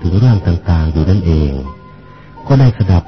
ถึงเรื่องต่างๆอยู่นั่นเอง ก็ได้สดับ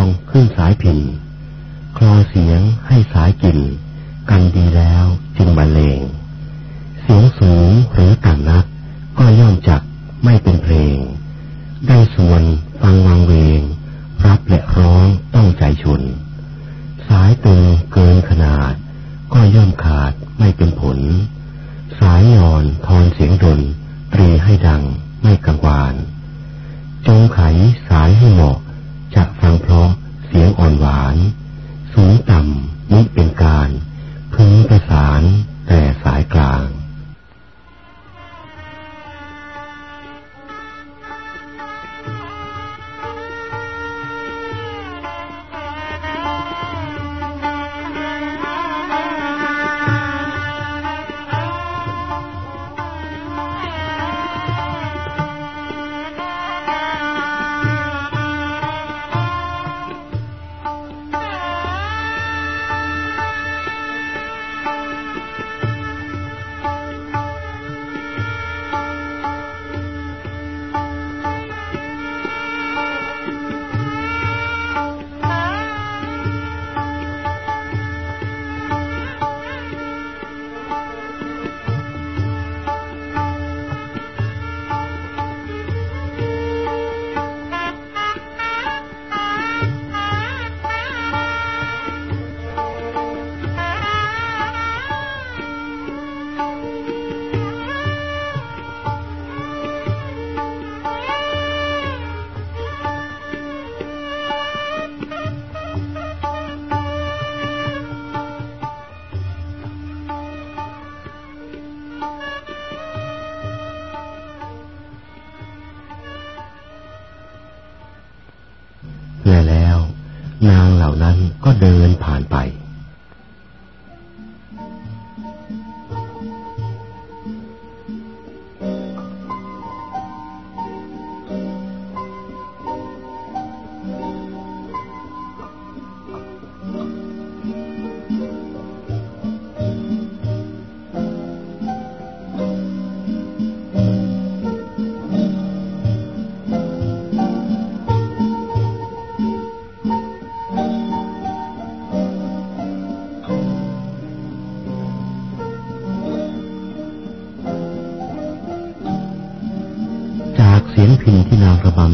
องขึ้นสายผินคลอเสียงให้สายกินกันดีแล้วจึงบรรเลง เสียงสูงหรือต่ำนัก ก็ย่อมจักไม่เป็นเพลง ได้ส่วนฟังวางเวง รับและร้องต้องใจชน สายตึงเกินขนาด ก็ย่อมขาดไม่เป็นผล สายหย่อนทอนเสียงดนตรีให้ดังไม่กังวาน จงไขสายให้เหมาะ จะฟังเพราะเสียงอ่อนหวาน สูงต่ำนี้เป็นการ พึงประสานแต่สายกลาง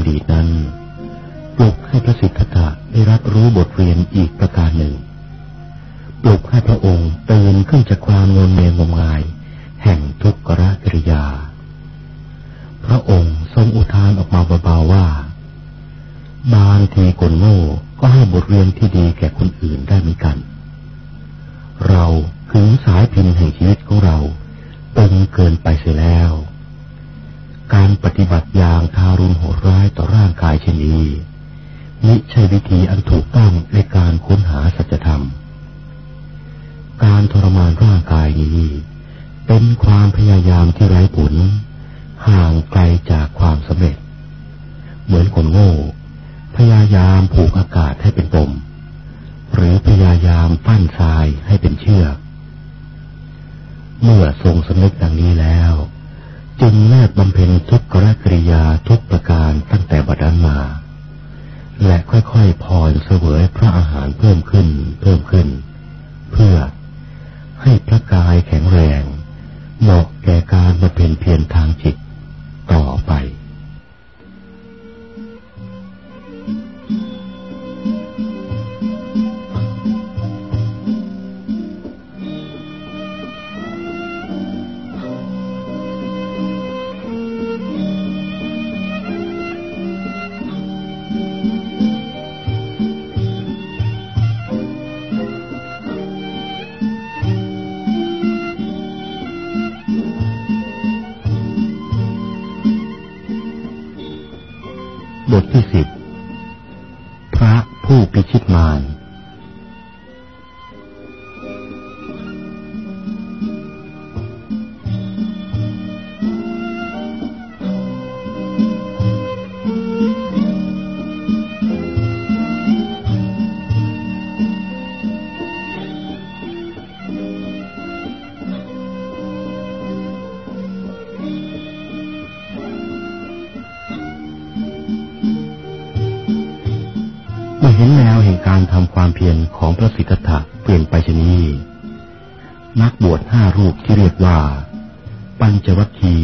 kemudian ชิตมาร บวชห้ารูปที่เรียกว่า ปัญจวัคคี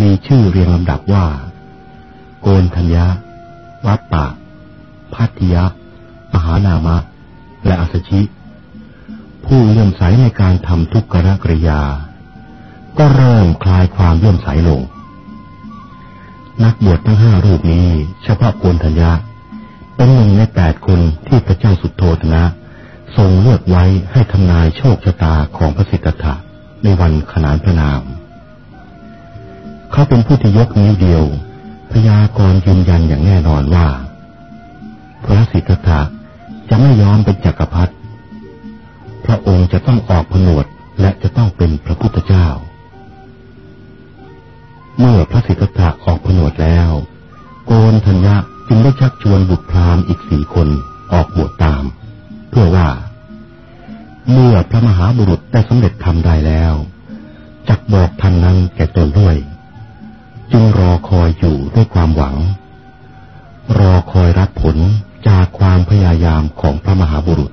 มีชื่อเรียงลำดับว่า โกนธัญญาวัตตะพัทยะ มหานามะ และอัสชิ ผู้เลื่อมใสในการทำทุกขกริยา ก็เริ่มคลายความเลื่อมใสลง นักบวชทั้งห้ารูปนี้ เฉพาะโกนธัญญาเป็นหนึ่งในแปดคนที่พระเจ้าสุดโทธนะ ทรงเลือกไว้ให้ทำนายโชคชะตาของพระสิทธัตถะในวันขนานพระนาม เขาเป็นผู้ที่ยกนิ้วเดียว พยากรยืนยันอย่างแน่นอนว่า พระสิทธัตถะจะไม่ยอมเป็นจักรพรรดิพระองค์จะต้องออกผนวดและจะต้องเป็นพระพุทธเจ้า เมื่อพระสิทธัตถะออกผนวดแล้ว โกนธัญญะจึงได้ชักชวนบุตรพรามอีกสี่คนออกบวชตาม เพื่อว่า เมื่อพระมหาบุรุษได้สำเร็จทำได้แล้วจักบอกท่านนั้นแก่ตนด้วย จึงรอคอยอยู่ด้วยความหวัง รอคอยรับผลจากความพยายามของพระมหาบุรุษ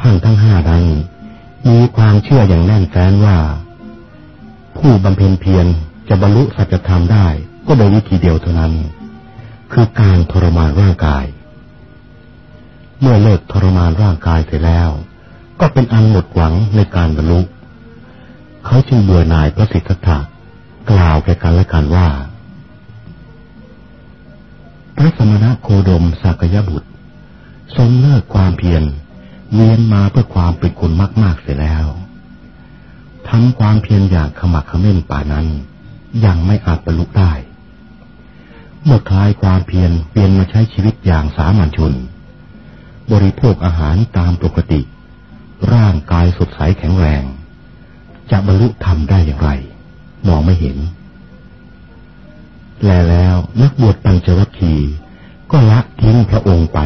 ท่านทั้งห้าดังมีความเชื่ออย่างแน่นแฟ้นว่า ผู้บำเพ็ญเพียรจะบรรลุสัจธรรมได้ก็โดยวิธีเดียวเท่านั้น คือการทรมานร่างกาย เมื่อเลิกทรมานร่างกายไปแล้ว ก็เป็นอันหมดหวังในการบรรลุ เขาจึงเบื่อหน่ายพระสิทธัตถะกล่าวแก่กันและกันว่า พระสมณะโคดมสักยบุตร ทรงเลิกความเพียรเวียนมาเพื่อความเป็นคนมาก ๆเสียแล้วทำความเพียรอย่างขมักขม้นป่านั้น ยังไม่อาจบรรลุได้ เมื่อคลายความเพียรเปลี่ยนมาใช้ชีวิตอย่างสามัญชน บริโภคอาหารตามปกติ ร่างกายสดใสแข็งแรง จะบรรลุธรรมได้อย่างไร มองไม่เห็น แล้วแล้วนักบวชปัญจวัคคีก็ละทิ้งพระองค์ไป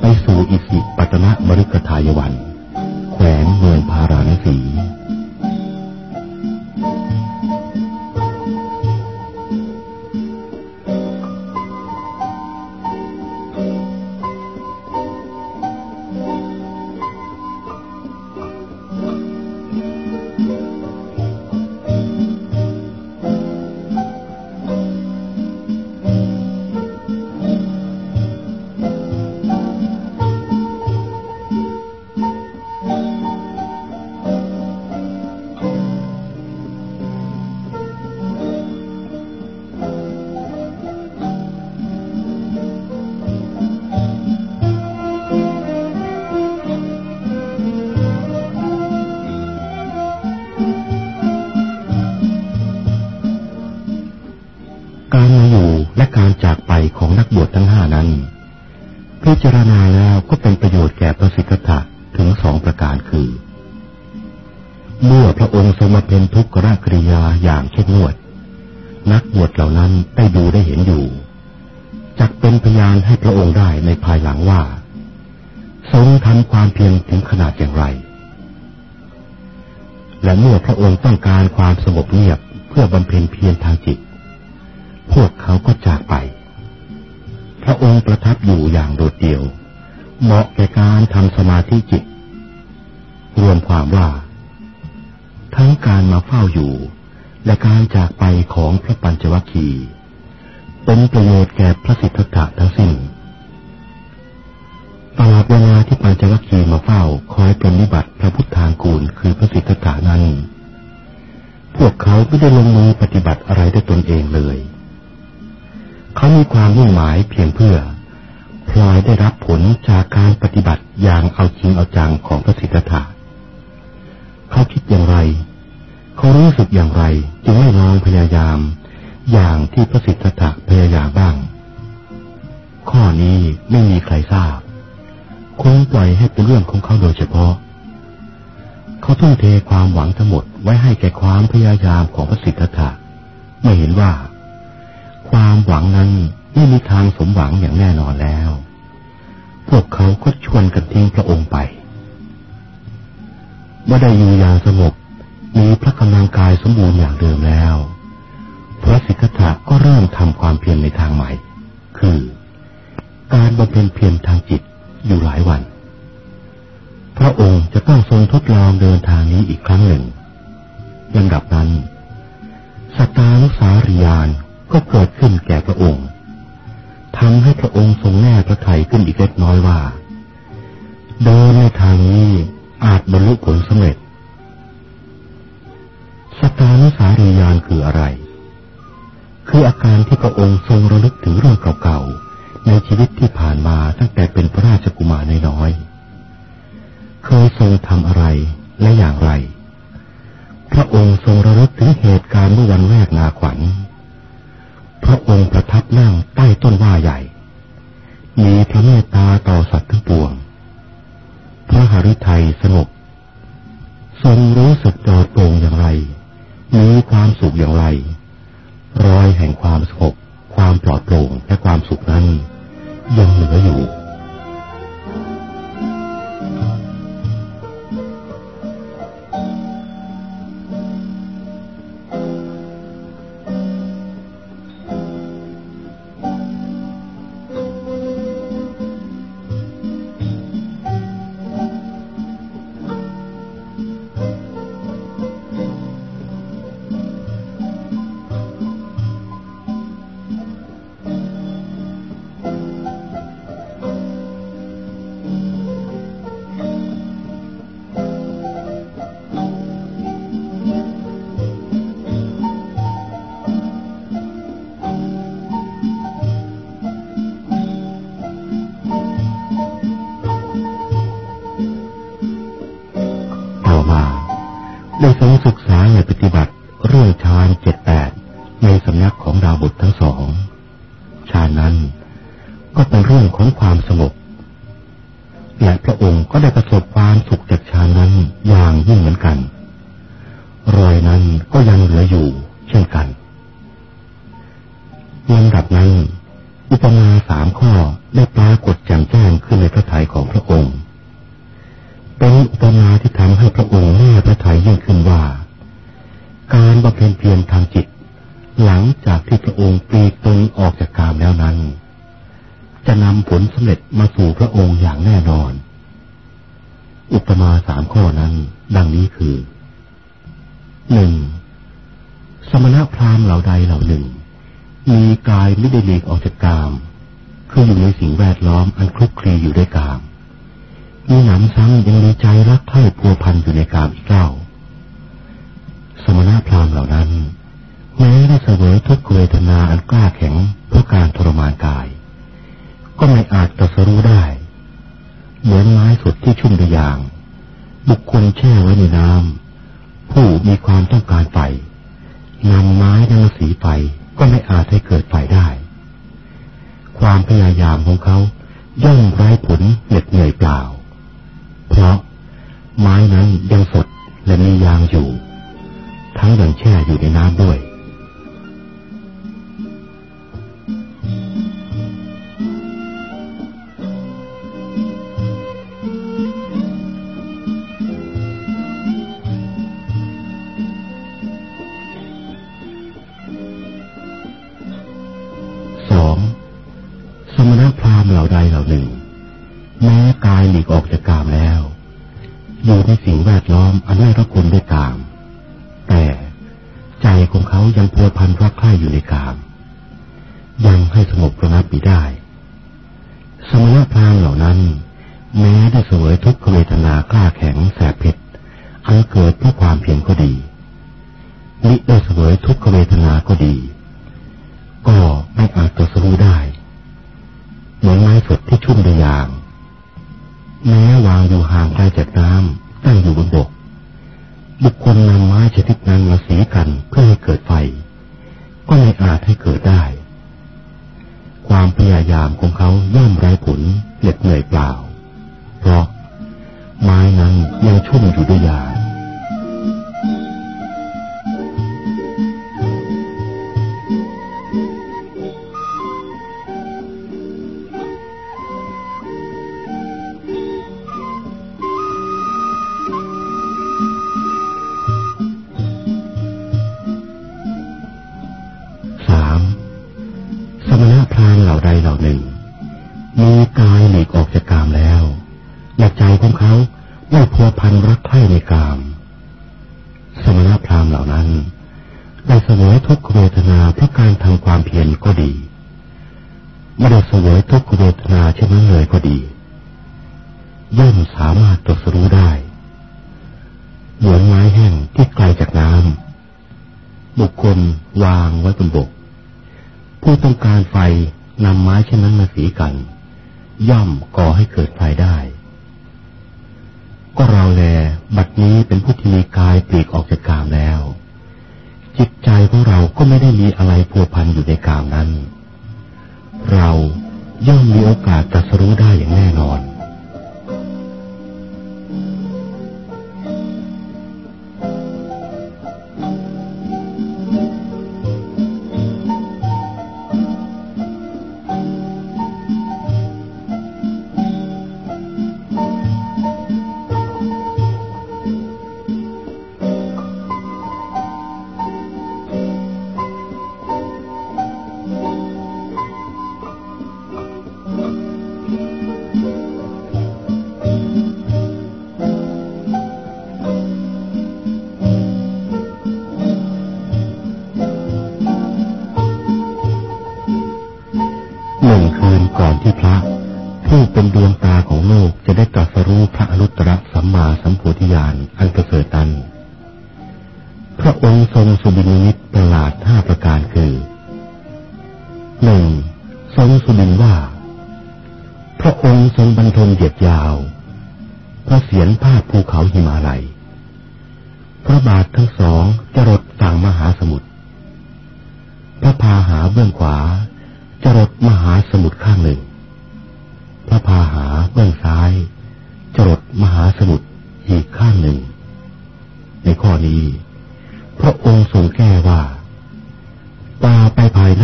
ไปสู่อิสิปตนะมริกทายวัน แขวนเมืองพาราณสี และเมื่อพระองค์ต้องการความสงบเงียบเพื่อบำเพ็ญเพียรทางจิต พวกเขาก็จากไป พระองค์ประทับอยู่อย่างโดดเดี่ยว เหมาะแก่การทำสมาธิจิต รวมความว่า ทั้งการมาเฝ้าอยู่ และการจากไปของพระปัญจวัคคีย์เป็นประโยชน์แก่พระสิทธัตถะทั้งสิ้น ตลอดเวลาที่ปัญจวัคคีย์มาเฝ้าคอยปรนิบัติพระพุทธางกูลคือพระสิทธัตถานั้น พวกเขาไม่ได้ลงมือปฏิบัติอะไรด้วยตนเองเลย เขามีความมุ่งหมายเพียงเพื่อพลอยได้รับผลจากการปฏิบัติอย่างเอาจริงเอาจังของพระสิทธัตถะเขาคิดอย่างไร เขารู้สึกอย่างไร จึงไม่ลองพยายาม อย่างที่พระสิทธัตถะพยายามบ้าง ข้อนี้ไม่มีใครทราบ คงปล่อยให้เป็นเรื่องของเขาโดยเฉพาะ เขาทุ่มเทความหวังทั้งหมดไว้ให้แก่ความพยายามของพระสิทธัตถะไม่เห็นว่า ความหวังนั้นไม่มีทางสมหวังอย่างแน่นอนแล้ว พวกเขาก็ชวนกันทิ้งพระองค์ไปเมื่อได้อยู่อย่างสงบมีพระกำลังกายสมบูรณ์อย่างเดิมแล้วพระสิทธัตถะก็เริ่มทำความเพียรในทางใหม่ คือ การบำเพ็ญเพียรทางจิต อยู่หลายวัน พระองค์จะต้องทรงทดลองเดินทางนี้อีกครั้งหนึ่งลำดับนั้นสตานุสาริยานก็เกิดขึ้นแก่พระองค์ทำให้พระองค์ทรงแน่พระทัยขึ้นอีกเล็กน้อยว่า เดินในทางนี้อาจบรรลุผลสำเร็จสตานุสาริยานคืออะไร คืออาการที่พระองค์ทรงระลึกถึงเรื่องเก่าๆ ในชีวิตที่ผ่านมาตั้งแต่เป็นพระราชกุมารน้อยๆเคยทรงทำอะไรและอย่างไร พระองค์ทรงระลึกถึงเหตุการณ์เมื่อวันแรกนาขวัญ พระองค์ประทับนั่งใต้ต้นว่าใหญ่ ทุกเวทนาอันกล้าแข็งเพราะการทรมานกาย ก็ไม่อาจตรัสรู้ได้ เหมือนไม้สดที่ชุ่มด้วยยาง บุคคลแช่ไว้ในน้ำผู้มีความต้องการไฟนำไม้นั้สีไฟก็ไม่อาจให้เกิดไฟได้ ความพยายามของเขาย่อมไร้ผลเหน็ดเหนื่อยเปล่า เพราะไม้นั้นยังสดและมียางอยู่ ทั้งยังแช่อยู่ในน้ำด้วย ใจของเขาไม่พัวพันรักใคร่ในกาม สมณพราหมณ์เหล่านั้นได้เสวยทุกขเวทนาเพราะการทำความเพียรก็ดีไม่ได้เสวยทุกขเวทนาเช่นนั้นเลยก็ดี ย่อมสามารถตรัสรู้ได้ เหมือนไม้แห้งที่ไกลจากน้ำบุคคลวางไว้บนบก ผู้ต้องการไฟนำไม้เช่นนั้นมาสีกัน ย่อมก่อให้เกิดไฟได้ ก็เราแล บัดนี้เป็นผู้ที่มีกายปลีกออกจากกามแล้ว จิตใจของเราก็ไม่ได้มีอะไรผัวพันอยู่ในกามนั้น เราย่อมมีโอกาสตรัสรู้ได้อย่างแน่นอน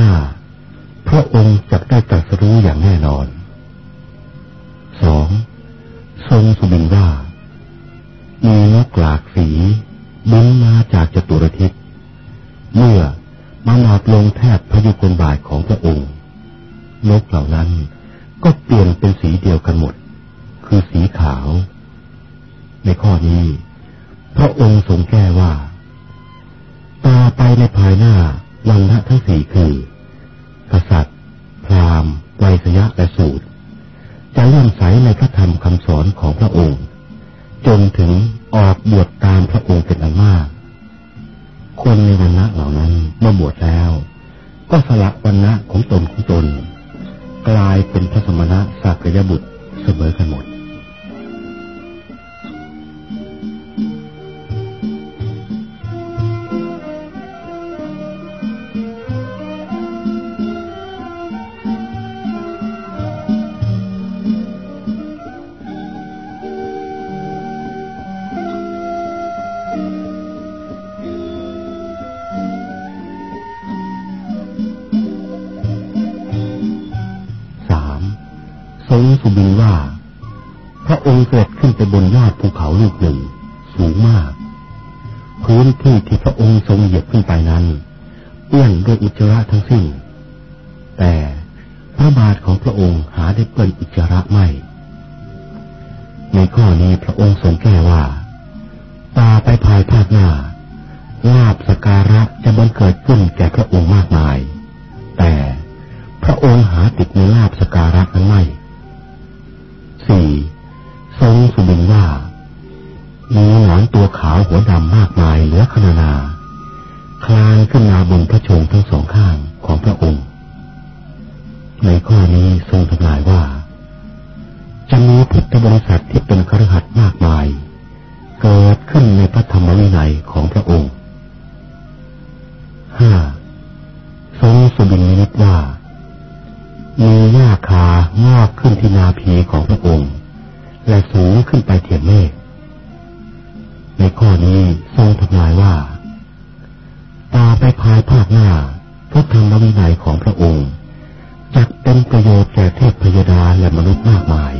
ว่า พระองค์จะได้ตรัสรู้อย่างแน่นอนสองทรงสุบินว่า มีนกหลากสีบินมาจากจตุรทิศเมื่อมานาบลงแทบพยุคลบายของพระองค์ นกเหล่านั้นก็เปลี่ยนเป็นสีเดียวกันหมด คือสีขาว ในข้อนี้ พระองค์ทรงแก้ว่า ตาไปในภายหน้าวันละทั้งสี่คือ กษัตริย์ พราหมณ์ไวยยะและสูตร จะเลื่อมใสในพระธรรมคำสอนของพระองค์ จนถึงออกบวชตามพระองค์เป็นอันมาก คนในวันละเหล่านั้นเมื่อบวชแล้ว ก็สละวันละของตนของตน กลายเป็นพระสมณะสักยบุตรเสมอกันหมด หนึ่ง สูงมาก พื้นที่ที่พระองค์ทรงเหยียบขึ้นไปนั้นเอี้อนด้วยอุจจาระทั้งสิ้น แต่พระบาทของพระองค์หาได้เปื้อนอุจจาระไม่ ในข้อนี้พระองค์ทรงแก้ว่า ตาไปภายภาคหน้าลาบสการะจะบังเกิดขึ้นแก่พระองค์มากมาย แต่พระองค์หาติดในลาบสการะนั้นไม่สี่ทรงสุบินว่า มีหนอนตัวขาวหัวดำมากมายเหลือขนานาคลานขึ้นมาบนพระชงทั้งสองข้างของพระองค์ ในข้อนี้ทรงทำนายว่า จะมีพุทธบริษัทที่เป็นครหัสมากมาย เกิดขึ้นในพระธรรมวินัยของพระองค์ห้าทรงสุบินนิตว่า มีหญ้าคางอกขึ้นที่นาพีของพระองค์ และสูงขึ้นไปเทียมเมฆ ข้อนี้ทรงทำนายว่า ตาไปภายภาคหน้าพระธรรมวินัยของพระองค์จักเป็นประโยชน์แก่เทพพยดาและมนุษย์มากมาย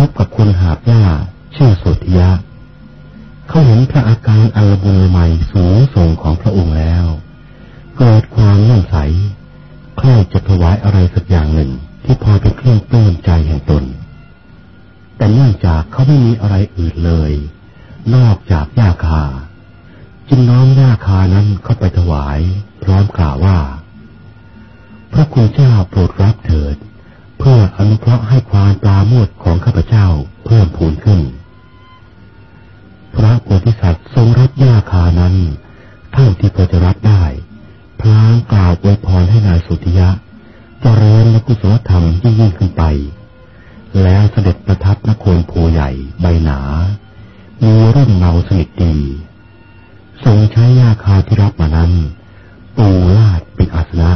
พบกับคนหาบหญ้าชื่อสุธิยะ เขาเห็นพระอาการอันละบุญละไมสูงส่งของพระองค์แล้ว เกิดความน่งใสใครจะถวายอะไรสักอย่างหนึ่งที่พอเป็นเครื่องเตือนใจแห่งตน แต่เนื่องจากเขาไม่มีอะไรอื่นเลย นอกจากหญ้าคา จึงน้อมหญ้าคานั้นเข้าไปถวาย พร้อมกล่าวว่า พระคุณเจ้าโปรดรับเถิด เพื่ออนุเคราะห์ให้ความปลาโมดของข้าพเจ้าเพิ่มพูนขึ้น พระโพธิสัตว์ทรงรับหญ้าคานั้นเท่าที่พอจะรับได้ พลางกล่าวอวยพรให้นายสุธิยะจเจริญและกุศลธรรมยิ่งยิ่งขึ้นไป แล้วเสด็จประทับนโคนโพใหญ่ใบหนา มีร่มเงาสนิทดีทรงใช้ยาคาที่รับมานั้นปูลาดเป็นอาสนะ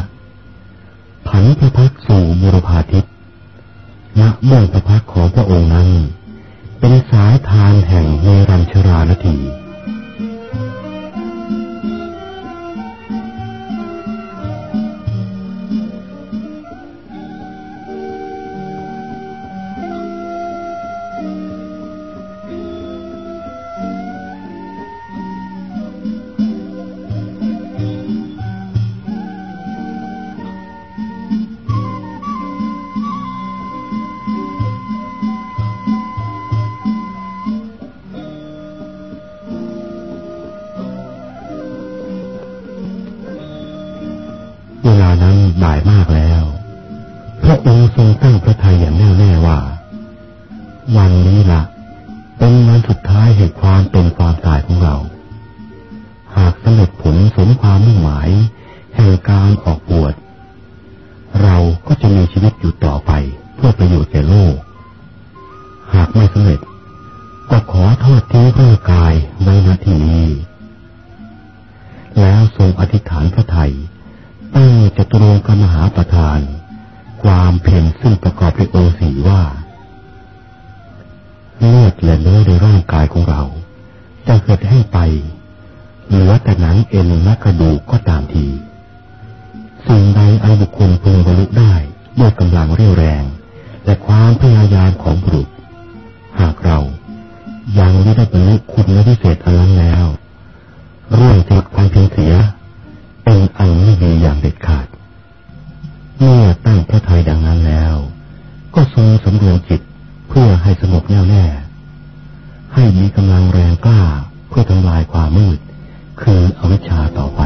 ผันพระพักสู่มุรพาทิต ณเบื้องพระพักของพระองค์นั้น เป็นสายทานแห่งเนรัญชรานาที ทรงอธิษฐานพระไทยตั้งจตุรงกมหาประธาน ความเพียรซึ่งประกอบด้วยโอสีว่าเลือดและเนื้อในร่างกายของเรา จะเกิดให้ไปเหลือแต่หนังเอ็นและกระดูกก็ตามทีสิ่งใดอันบุคคลพึงบรรลุได้ด้วยกำลังเรี่ยวแรง และความพยายามของบุรุษ หากเรายังไม่ได้บรรลุคุณและพิเศษอันนั้นแล้ว เรื่องติดามเพียงเสีย เป็นอันไม่ดีอย่างเด็ดขาด เมื่อตั้งพระทัยดังนั้นแล้ว ก็ทรงสำรวมจิตเพื่อให้สงบแน่วแน่ ให้มีกำลังแรงกล้าเพื่อทำลายความมืด คืออวิชชาต่อไป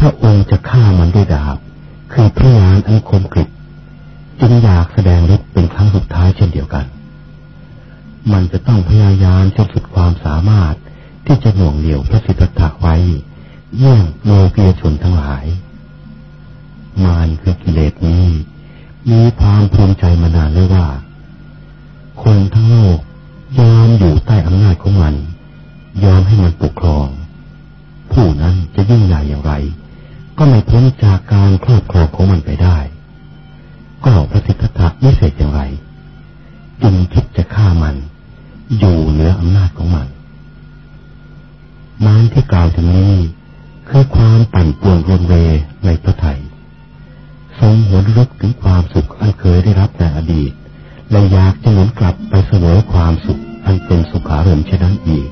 พระองค์จะฆ่ามันด้วยดาบ คือพระยานอันคมกริบจึงอยากแสดงฤทธิ์เป็นครั้งสุดท้ายเช่นเดียวกัน มันจะต้องพยายามจนสุดความสามารถที่จะหน่วงเหนียวพระสิทธัตถะไว้เยี่ยงโเกียชนทั้งหลาย มารคือกิเลสนี้ มีความภูมิใจมานานเลยวว่า คนทั้งโลกยอมอยู่ใต้อำนาจของมัน ยอมให้มันปกครอง ผู้นั้นจะยิ่งใหญ่อย่างไร ก็ไม่พ้นจากการครอบครองของมันไปได้ ก็พระสิทธัตถะไม่เสร็จอย่างไรจึงคิดจะฆ่ามัน อยู่เหนืออำนาจของมันมานที่กล่าวถึงนี้คือความปั่นป่วนรวนเวในพระไทยทรงหวนรึกถึงความสุขอันเคยได้รับในอดีตและอยากจะหวนกลับไปเสมอความสุขอันเป็นสุขารมเช่นนั้นอีก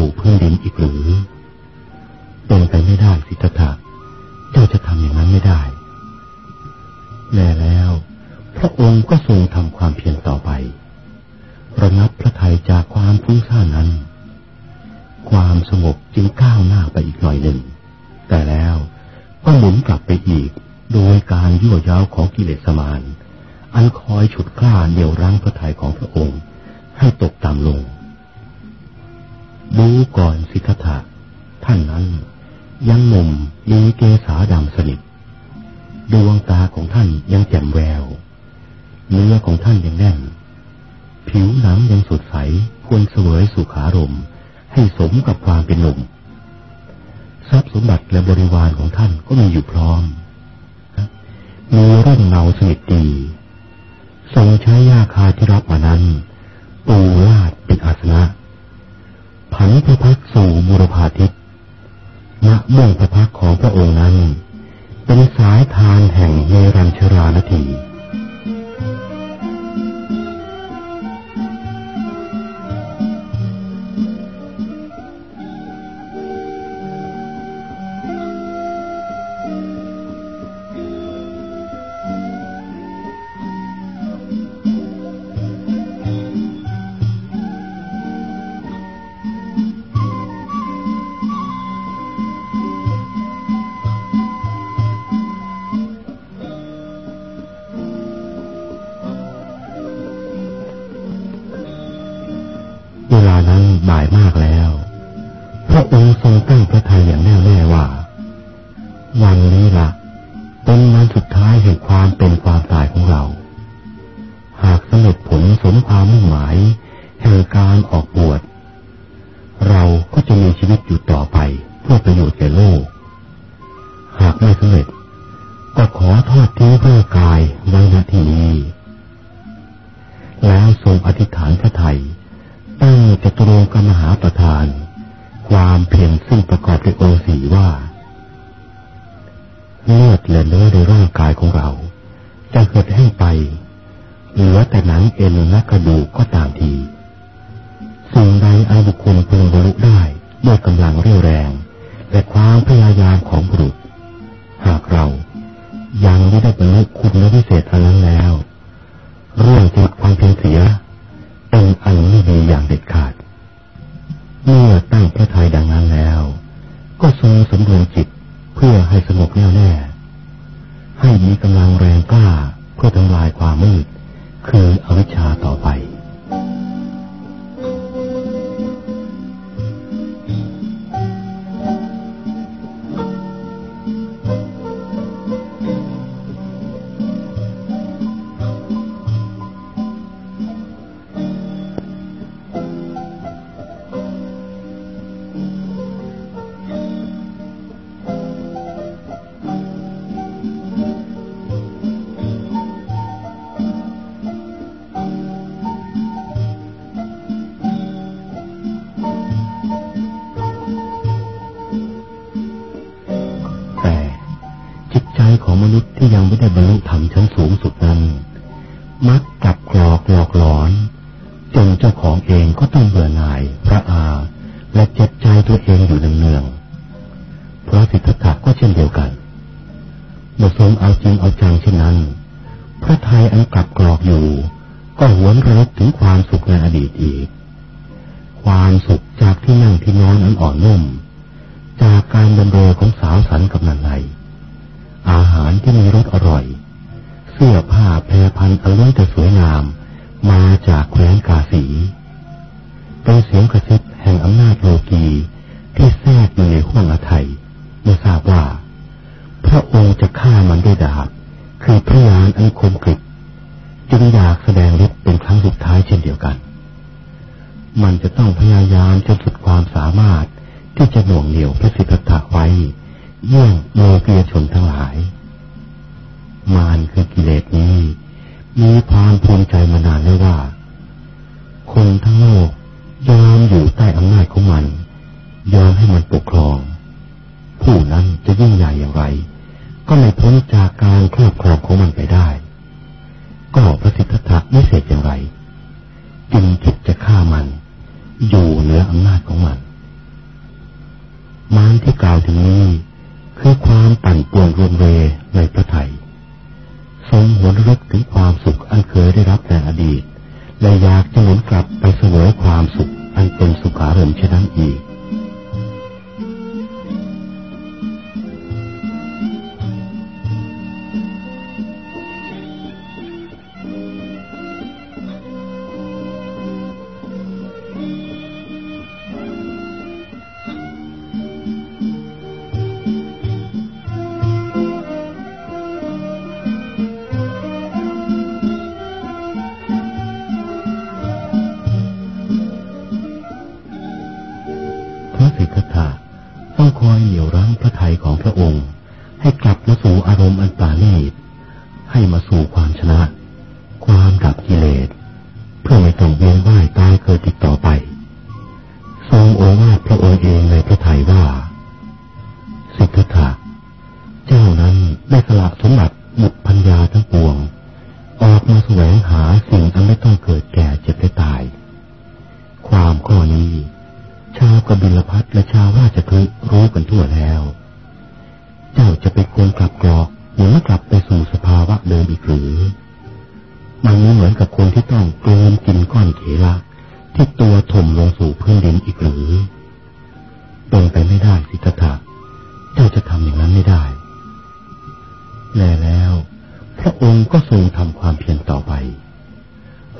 ปลูกพื้นดินอีกหรือเป็นไปไม่ได้สิทธัะเจ้าจะทำอย่างนั้นไม่ได้แน่แล้ว พระองค์ก็ทรงทำความเพียรต่อไประงับพระทัยจากความฟุ้งซ่านนั้น ความสงบจึงก้าวหน้าไปอีกหน่อยหนึ่ง แต่แล้วก็หมุนกลับไปอีก โดยการยั่วย้าของกิเลสมารอันคอยฉุดกล้าเดี่ยวรั้งพระทัยของพระองค์ให้ตกต่ำลง ดูก่อนสิทธะท่านนั้น ยังหนุ่มมีเกษาดำสนิทดวงตาของท่านยังแจ่มแวว เนื้อของท่านยังแน่น ผิวหนังยังสดใสควรเสวยสุขารมให้สมกับความเป็นหนุ่ม ทรัพย์สมบัติและบริวารของท่านก็มีอยู่พร้อม มีร่มเงาสนิทดีทรงใช้ยาคาที่รับมานั้นปูลาดเป็นอาสนะ ผันพระพักส่งบุรพาทิตณเบื้องพระพักของพระองค์นั้น เป็นสายทานแห่งเนรัญชรานาที ภัยเตตตโรกมหาประธาน ความเพียงซึ่งประกอบด้วยองค์สีว่าเลือดและเนื้อในร่างกายของเรา จะเกิดแห้งไปเหลือแต่หนังเอ็นและกระดูกก็ตามทีสิ่งใดอานบุคคลพึงบรรลุได้ด้วยกำลังเรี่ยวแรงแต่ความพยายามของบุรุษ หากเรายังไม่ได้บรรลุคุณและพิเศษอันนั้นแล้ว เรื่องจิตความเพียรเสีย เป็นอันไม่ดีอย่างเด็ดขาด เมื่อตั้งพระทัยดังนั้นแล้ว ก็ทรงสมดวมจิตเพื่อให้สงบแน่วแน่ ให้มีกำลังแรงกล้าเพื่อทำลายความมืด คืออวิชชาต่อไป ฆ่ามันด้วยดาบคือพยานอันคมกริบจึงอยากแสดงฤทธิ์เป็นครั้งสุดท้ายเช่นเดียวกัน มันจะต้องพยายามจนสุดความสามารถที่จะหน่วงเหนียวพระสิทธัตถะไว้เยี่ยงโมเกียชนทั้งหลาย มารคือกิเลสนี้ มีความภูมิใจมานานแล้วว่า คนทั้งโลกยอมอยู่ใต้อำนาจของมัน ยอมให้มันปกครอง ผู้นั้นจะยิ่งใหญ่อย่างไร ก็ไม่พ้นจากการครอบครองของมันไปได้ ก็พระสิทธัตถะไม่เสร็จอย่างไร จึงคิดจะฆ่ามัน อยู่เหนืออำนาจของมันมานที่กล่าวถึงนี้คือความปั่นป่วนรวมเวในพระไถยทรงหวนรึกถึงความสุขอันเคยได้รับแต่อดีต และอยากจะหมุนกลับไปเสวยความสุขอันเป็นสุขารมเช่นนั้นอีก ที่ตัวถมลงสู่พื้นดินอีกหรือเป็นไปไม่ได้สิทธัตถะเจ้าจะทำอย่างนั้นไม่ได้แน่แล้ว พระองค์ก็ทรงทำความเพียรต่อไป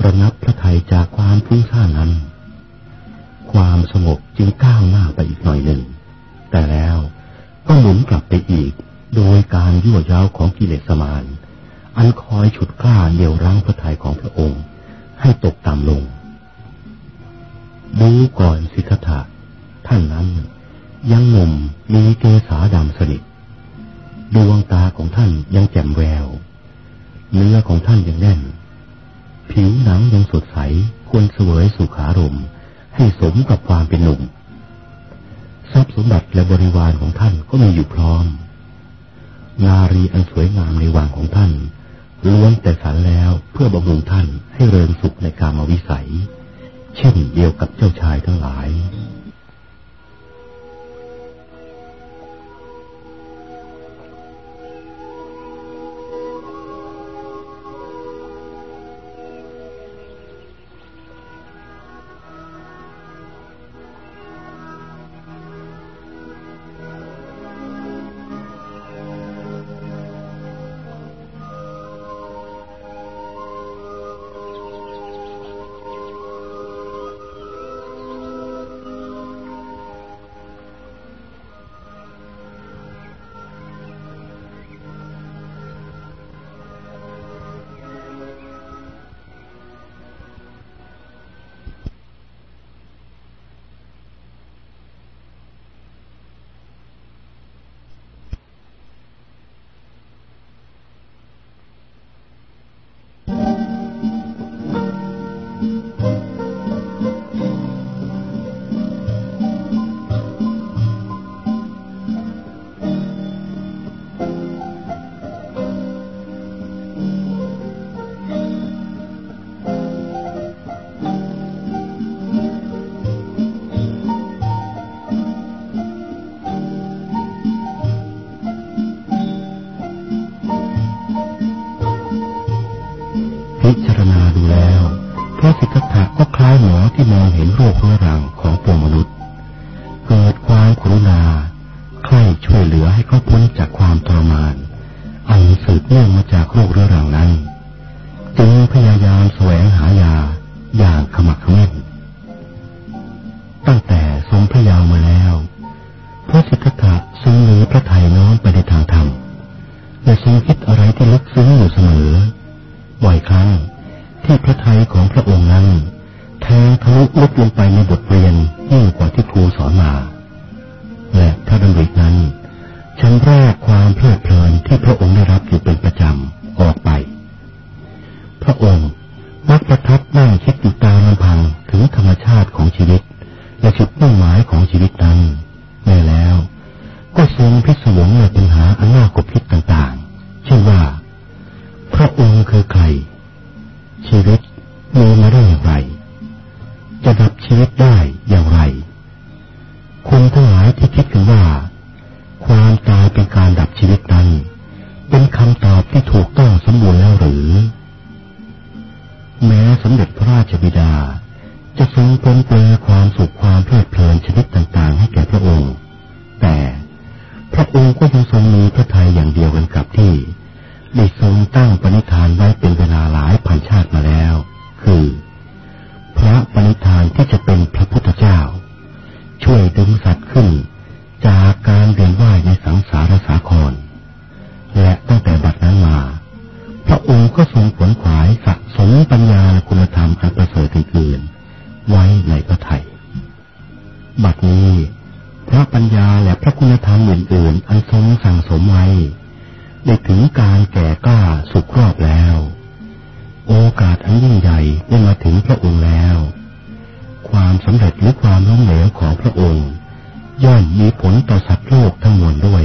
ระงับพระทัยจากความฟุ้งซ่านนั้น ความสงบจึงก้าวหน้าไปอีกหน่อยหนึ่ง แต่แล้วก็หมุนกลับไปอีก โดยการยั่วย้าวของกิเลสมานอันคอยฉุดกล้าเหนี่ยวรั้งพระทัยของพระองค์ให้ตกต่ำลง ดูก่อนสิทธัตถะท่านนั้น ยังหนุ่มมีเกษาดำสนิทดวงตาของท่านยังแจ่มแวว เนื้อของท่านยังแน่น ผิวหนังยังสดใสควรเสวยสุขารมให้สมกับความเป็นหนุ่ม ทรัพย์สมบัติและบริวารของท่านก็มีอยู่พร้อม นารีอันสวยงามในวังของท่านล้วนแต่สรรแล้วเพื่อบำรุงท่านให้เริงสุขในกามวิสัย เช่นเดียวกับเจ้าชายทั้งหลายีเพราะปัญญาและพระคุณธรรมอื่นๆ อันทรงสั่งสมไว้ได้ถึงการแก่กล้าสุขรอบแล้ว โอกาสอันยิ่งใหญ่ได้มาถึงพระองค์แล้ว ความสำเร็จหรือความล้มเหลวของพระองค์ ย่อมมีผลต่อสัตว์โลกทั้งมวลด้วย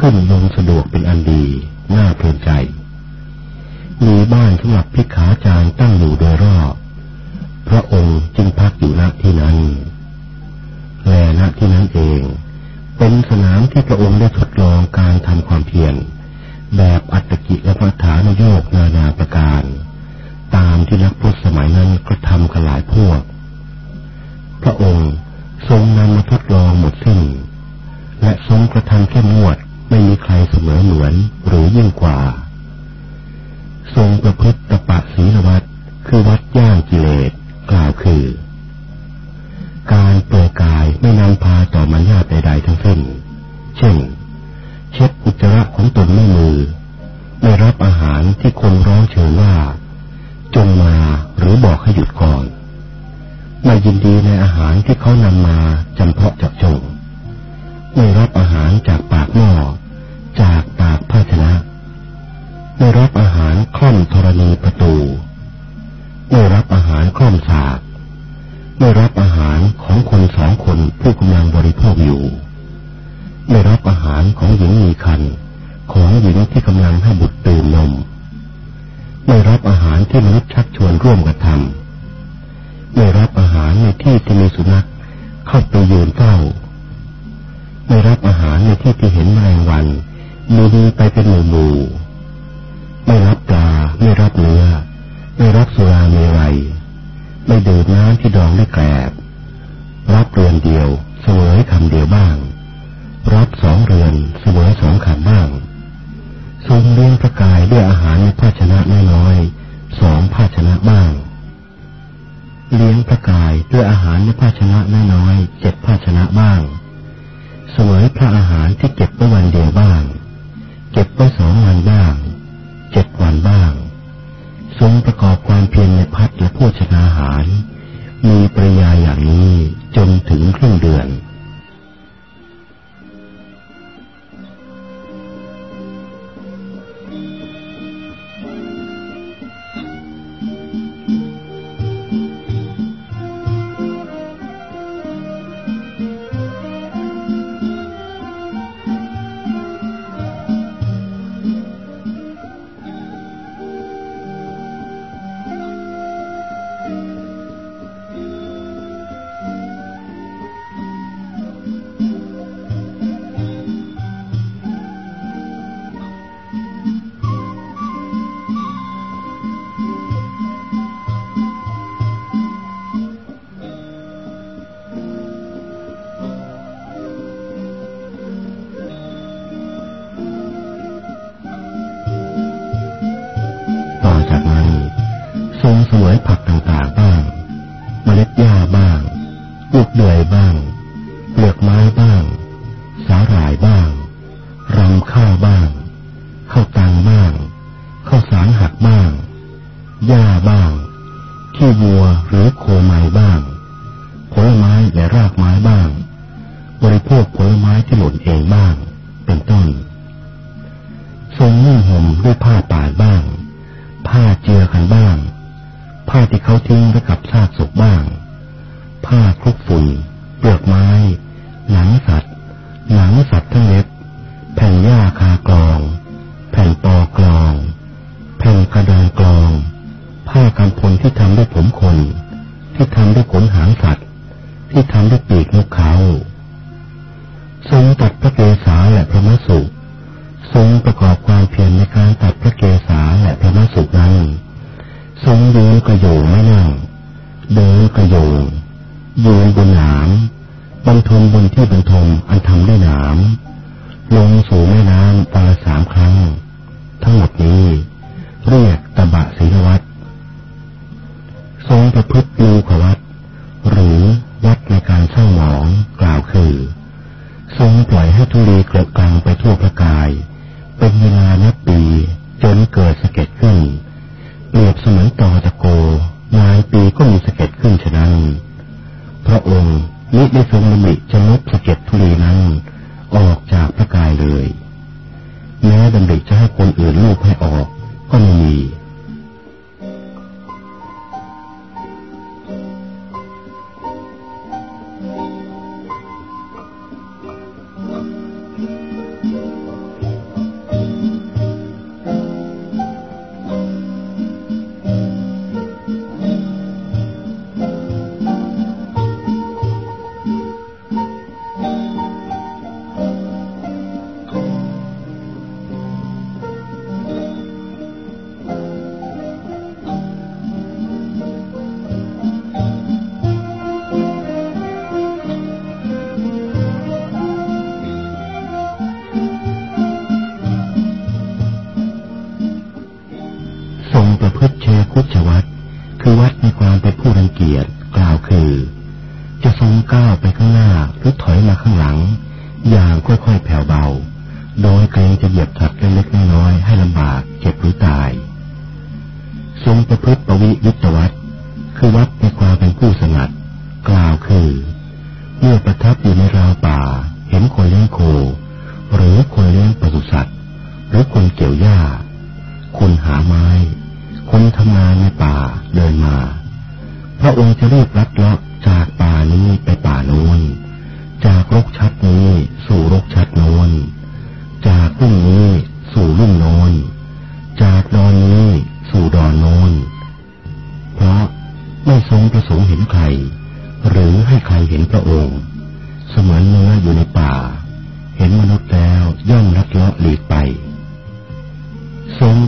ขึ้นลงสะดวกเป็นอันดี น่าเพลินใจ มีบ้านสำหรับพิขาจารย์ตั้งอยู่โดยรอบ พระองค์จึงพักอยู่ณที่นั้น และณที่นั้นเอง เป็นสนามที่พระองค์ได้ทดลองการทำความเพียรแบบอัตกิและพัฐานโยกนานาประการ ตามที่นักพุทธสมัยนั้นกระทำกันหลายพวก พระองค์ทรงนำมาทดลองหมดสิ้นและทรงกระทำเข้มวด ไม่มีใครเสมอเหมือนหรือยิ่งกว่า ทรงประพฤติตปะศีลวัดคือวัดย่างกิเลสกล่าวคือ การเปลือยกายไม่นำพาต่อมารยาทใดๆทั้งสิ้น เช่น เช็ดอุจจาระของตนไม่มือ ไม่รับอาหารที่คนร้องเชิญว่า จงมาหรือบอกให้หยุดก่อนไม่ยินดีในอาหารที่เขานำมาจำเพาะจับจงไม่รับอาหารจากปากหม้อ จากปากภาชนะได้รับอาหารคล่อมธรณีประตูได้รับอาหารคล่อมสากได้รับอาหารของคนสองคนผู้กำลังบริโภคอยู่ได้รับอาหารของหญิงมีคันของหญิงที่กำลังให้บุตรตื่นนมได้รับอาหารที่มนุษย์ชักชวนร่วมกันทำได้รับอาหารในที่ที่มีสุนัขเข้าไปยืนเฝ้าได้รับอาหารในที่ที่เห็นแมลงวัน บินไปเป็นหมู่หมู่ไม่รับปลา ไม่รับเนื้อ ไม่รับสุราเมรัยไม่ดื่มน้ำที่ดองด้แกลบรับเรือนเดียวเสวยคำเดียวบ้าง รับสองเรือนเสวยสองคำบ้างทรงเลี้ยงพระกายด้วยอาหารในภาชนะน้อยๆสองภาชนะบ้าง เลี้ยงพระกายด้วยอาหารในภาชนะน้อยๆเจ็ดภาชนะบ้างเสวยพระอาหารที่เก็บไว้วันเดียวบ้าง เก็บไว้สองวันบ้างเจ็ดวันบ้าง ทรงประกอบความเพียรในพัดและโภชนาหาร มีปริยาอย่างนี้จนถึงครึ่งเดือน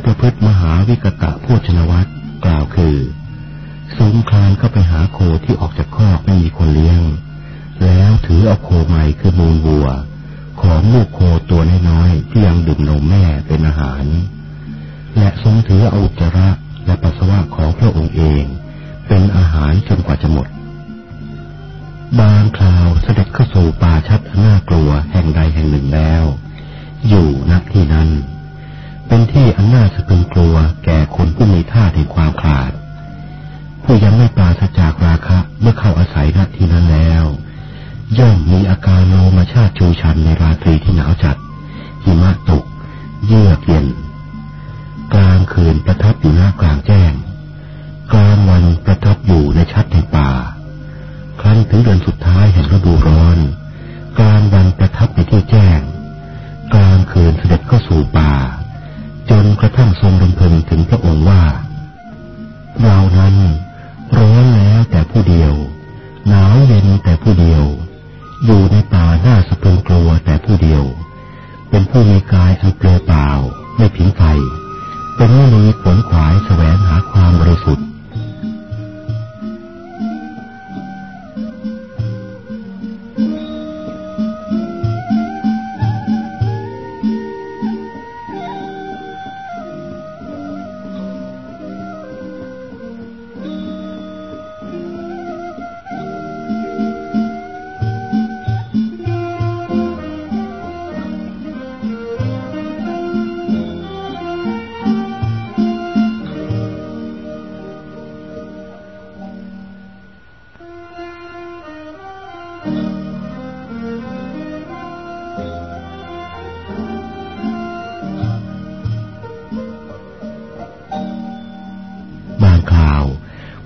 ประพฤติมหาวิกตะโภชนวัตรกล่าวคือทรงคลานเข้าไปหาโคที่ออกจากคอกไม่มีคนเลี้ยง แล้วถือเอาโคใหม่คือมูลวัว ของลูกโคตัวน้อยๆที่ยังดื่มนมแม่เป็นอาหาร และทรงถือเอาอุจจาระและปัสสาวะของพระองค์เอง เป็นอาหารจนกว่าจะหมด บางคราวเสด็จเข้าสู่ป่าชัดน่ากลัวแห่งใดแห่งหนึ่งแล้ว อยู่ณที่นั้น เป็นที่อันน่าสะพรึงกลัวแก่คนผู้มีท่าแห่งความขาด ผู้ยังไม่ปราศจากราคะเมื่อเข้าอาศัยณที่นั้นแล้ว ย่อมมีอาการโลมาชาติชูชันในราตรีที่หนาวจัดหิมะตก เยือกเย็น กลางคืนประทับอยู่หน้ากลางแจ้ง กลางวันประทับอยู่ในชัดแห่งป่า ครั้นถึงเดือนสุดท้ายแห่งฤดูร้อน กลางวันประทับในที่แจ้ง กลางคืนเสด็จเข้าสู่ป่า จนกระทั่งทรงรำพึงถึงพระองค์ว่า เรานั้นร้อนแล้วแต่ผู้เดียว หนาวเย็นแต่ผู้เดียว อยู่ในป่าหน้าสะพึงกลัวแต่ผู้เดียว เป็นผู้มีกายอันเปลือยเปล่า ไม่ผิงไฟเป็นผู้มีขวนขวายแสวงหาความบริสุทธิ์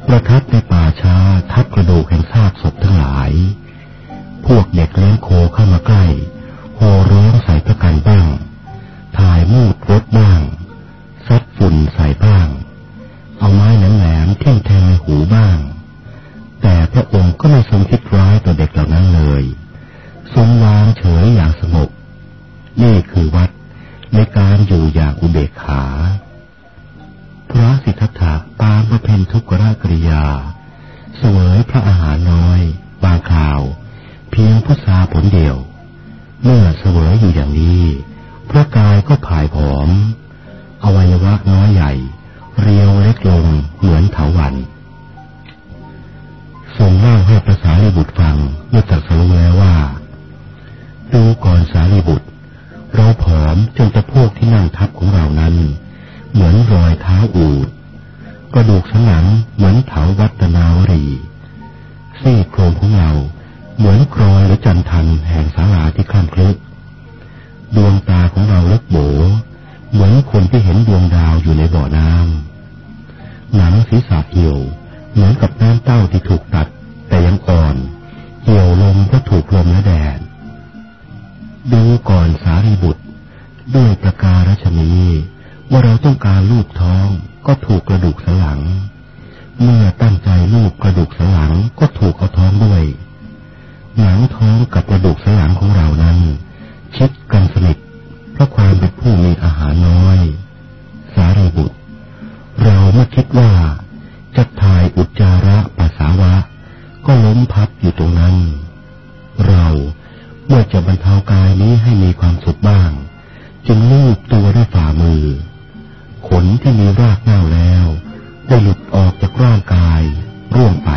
ประทับในป่าช้าทับกระดูกแห่งซากศพทั้งหลาย พวกเด็กเลี้ยงโคเข้ามาใกล้โหร้องใส่ประกันบ้าง ถ่ายมูดรถบ้าง ซัดฝุ่นใส่บ้าง เอาไม้แหลมๆทิ่มแทงในหูบ้าง แต่พระองค์ก็ไม่ทรงคิดร้ายต่อเด็กเหล่านั้นเลย ทรงวางเฉยอย่างสงบ นี่คือวัดในการอยู่อย่างอุเบกขา พระสิทธัตถะปางประเพณทุกขกริยา เสวยพระอาหารน้อย บางคราว เพียงพุทราผลเดียว เมื่อเสวยอยู่อย่างนี้ พระกายก็ผายผอม อวัยวะน้อยใหญ่ เรียวเล็กลงเหมือนเถาวันทรงเล่าให้ภาษาลิบุตรฟังเมื่อตรัสรู้แล้วว่า ดูก่อนสารีบุตร เราผอมจนตะโพกที่นั่งทับของเรานั้น เหมือนรอยเท้าอูฐกระดูกสันหลังเหมือนเถาวัฏฏนาวลีซี่โครงของเราเหมือนกลอนหรือจันทันแห่งศาลาที่คร่ำคร่าดวงตาของเราลึกโบ๋เหมือนคนที่เห็นดวงดาวอยู่ในบ่อน้ำหนังศีรษะเหี่ยว เหมือนกับน้ำเต้าที่ถูกตัด แต่ยังอ่อน เหี่ยวลมเพราะถูกลมและแดด ดูก่อนสารีบุตร ด้วยประการชนี ว่าเราต้องการลูบท้องก็ถูกกระดูกสันหลัง เมื่อตั้งใจลูบกระดูกสันหลังก็ถูกเอาท้องด้วย หนังท้องกับกระดูกสันหลังของเรานั้น ชิดกันสนิทเพราะความเป็นผู้มีอาหารน้อย สารีบุตร เราเมื่อคิดว่าจะถ่ายอุจจาระปัสสาวะ ก็ล้มพับอยู่ตรงนั้น เราเมื่อจะบรรเทากายนี้ให้มีความสุขบ้าง จึงลูบตัวด้วยฝ่ามือ ขนที่มีรากเน่าแล้ว ได้หลุดออกจากร่างกาย ร่วงไป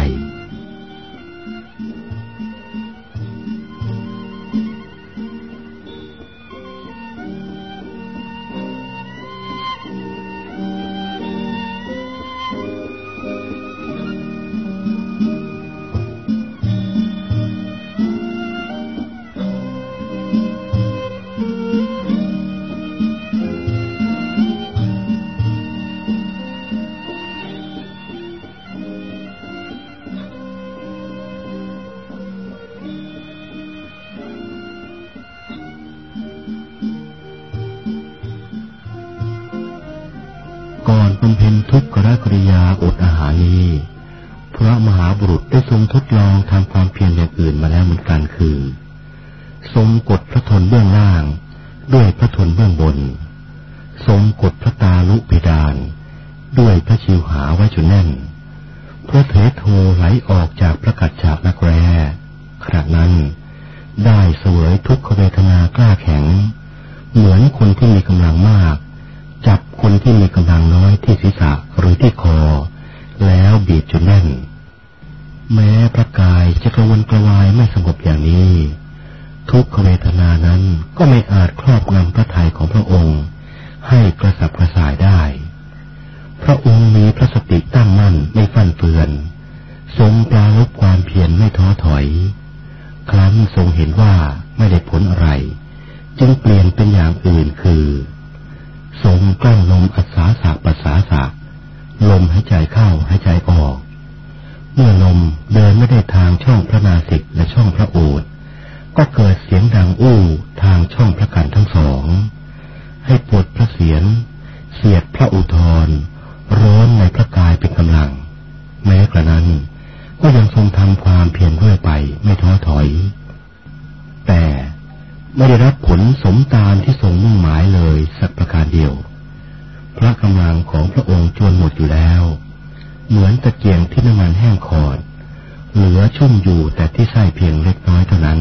เหลือชุ่มอยู่แต่ที่ไส้เพียงเล็กน้อยเท่านั้น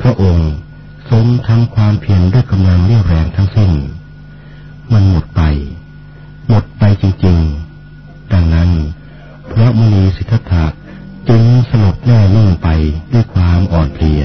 พระองค์ทรงทำความเพียรด้วยกำลังเรี่ยวแรงทั้งสิ้น มันหมดไป หมดไปจริงๆ ดังนั้น พระมณีสิทธัตถะจึงสลบแน่นิ่งไปด้วยความอ่อนเพลีย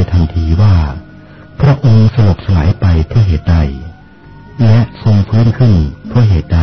ไปทันทีว่า พระองค์สลบสลายไปเพราะเหตุใด และทรงฟื้นขึ้นเพราะเหตุใด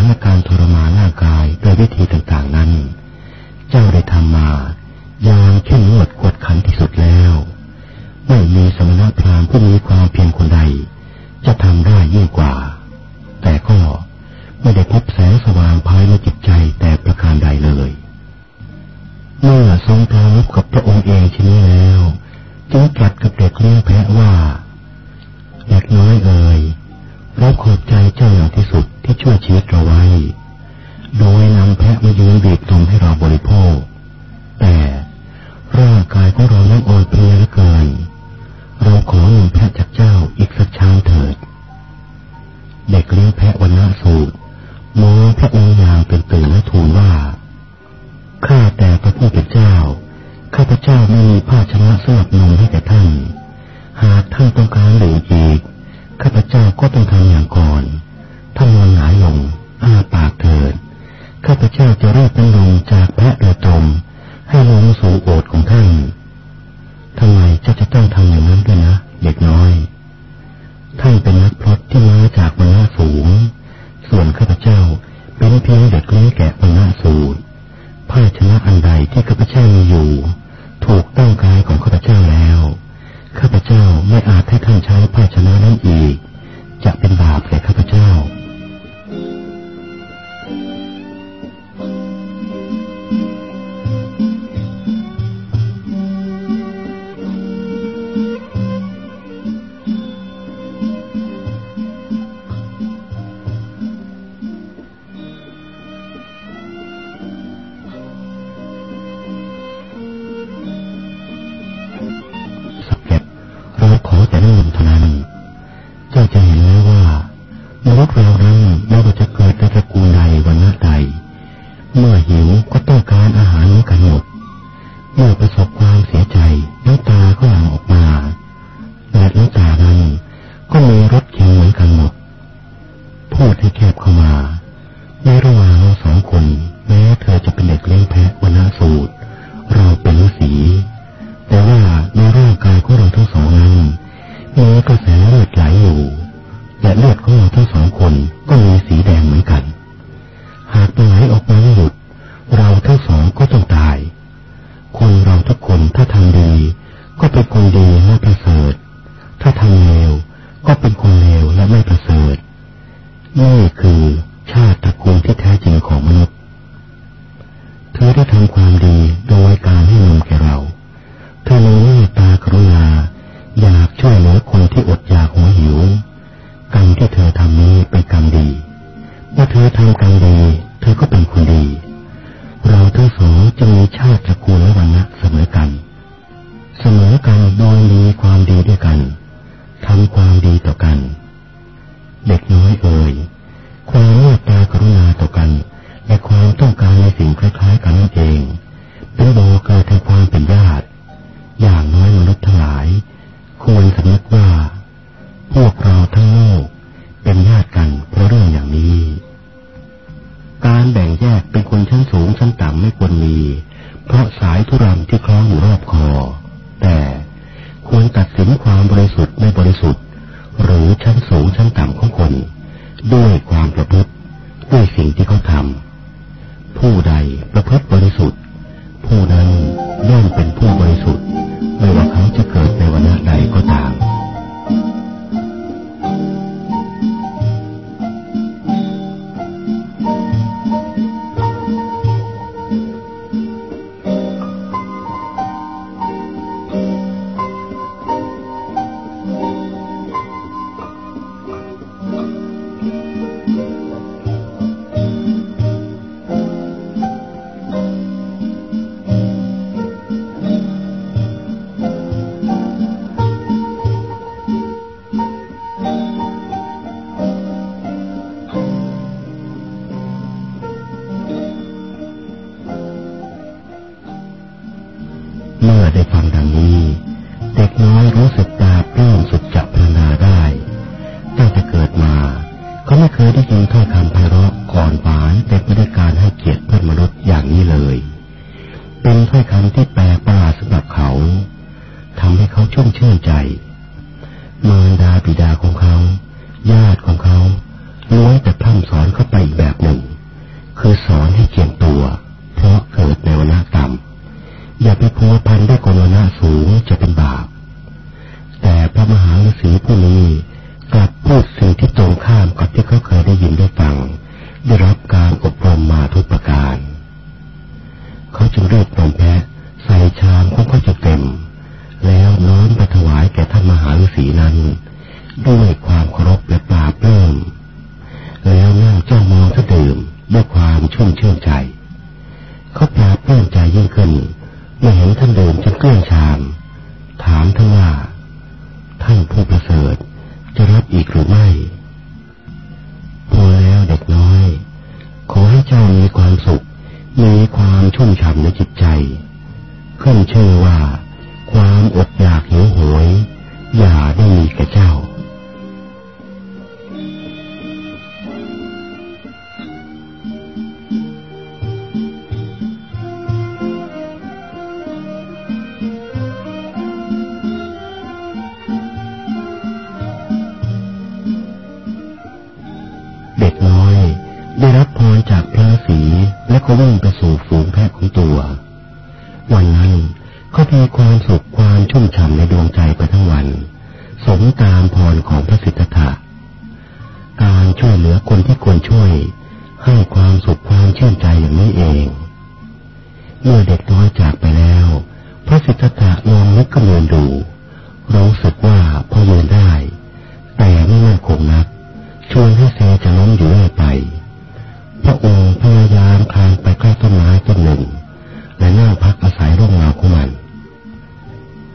าหารและการทรมานร่างกายโดยวิธีต่างๆนั้น เจ้าได้ทำมาอย่างเข้มงวดกวดขันที่สุดแล้ว ไม่มีสมณพราหมณ์ผู้มีความเพียรคนใด จะทำได้ยิ่งกว่า แต่ก็ไม่ได้พบแสงสว่างภายในจิตใจแต่ประการใดเลย เมื่อทรงปรารกับพระองค์เองเช่นนี้แล้ว จึงตรัสกับเด็กเลี้ยงแพะว่าเด็กน้อยเอ่ย เราขอบใจเจ้าอย่างที่สุดที่ช่วยชีวิตเราไว้ โดยนำแพะมายืนบีบนมให้เราบริโภค แต่ร่างกายของเรานั้นอ่อนเพลียเหลือเกินเราขอนมแพะจากเจ้าอีกสักชามเถิด เด็กเลี้ยงแพะวันนาสูตรมองพระองค์อย่างเป็นตื่นและทูลว่า ข้าแต่พระผู้เป็นเจ้า ข้าพระเจ้าไม่มีผ้าชนะสำหรับนมให้แก่ท่าน หากท่านต้องการดื่มอีก ข้าพเจ้าก็ต้องทำอย่างก่อนท่านนอนหงายลงอ้าปากเถิด ข้าพเจ้าจะรีบนำนมจากแพะโดยตรงให้ลงสู่โอดของท่านทำไมเจ้าจะต้องทำอย่างนั้นด้วยนะเด็กน้อย ท่านเป็นนักพรตที่มาจากบรรณะสูง ส่วนข้าพเจ้าเป็นเพียงเด็กเลี้ยงแกะบรรณะสูตรภาชนะอันใดที่ข้าพเจ้ามีอยู่ ถูกต้องกายของข้าพเจ้าแล้ว ข้าพเจ้าไม่อาจให้ท่านใช้ภาชนะนั้นอีก จะเป็นบาปแก่ข้าพเจ้า เหลือคนที่ควรช่วย ให้ความสุขความชื่นใจอย่างนี้เอง เมื่อเด็กน้อยจากไปแล้ว พระสิทธัะลองนึกคำนวณดูรู้สึกว่าพ่อเมินได้ แต่ไม่มั่นคงนักชวนให้เซจะล้มอยู่เรื่อยไป พระองค์พยายามคลานไปใกล้ต้นไม้ต้นหนึ่ง และนั่งพักอาศัยร่มเงาของมัน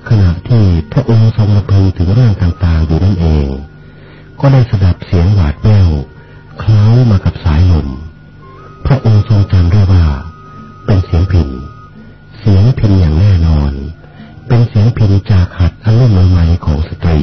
ขณะที่พระองค์ทรงระพึงถึงเรื่องต่างๆอยู่นั่นเอง ก็ได้สดับเสียงหวาดแวว คล้ายมากับสายลม พระองค์ทรงจำได้ว่า เป็นเสียงพินเสียงพินอย่างแน่นอน เป็นเสียงพินจากหัดอารมณ์ละไมของสตรี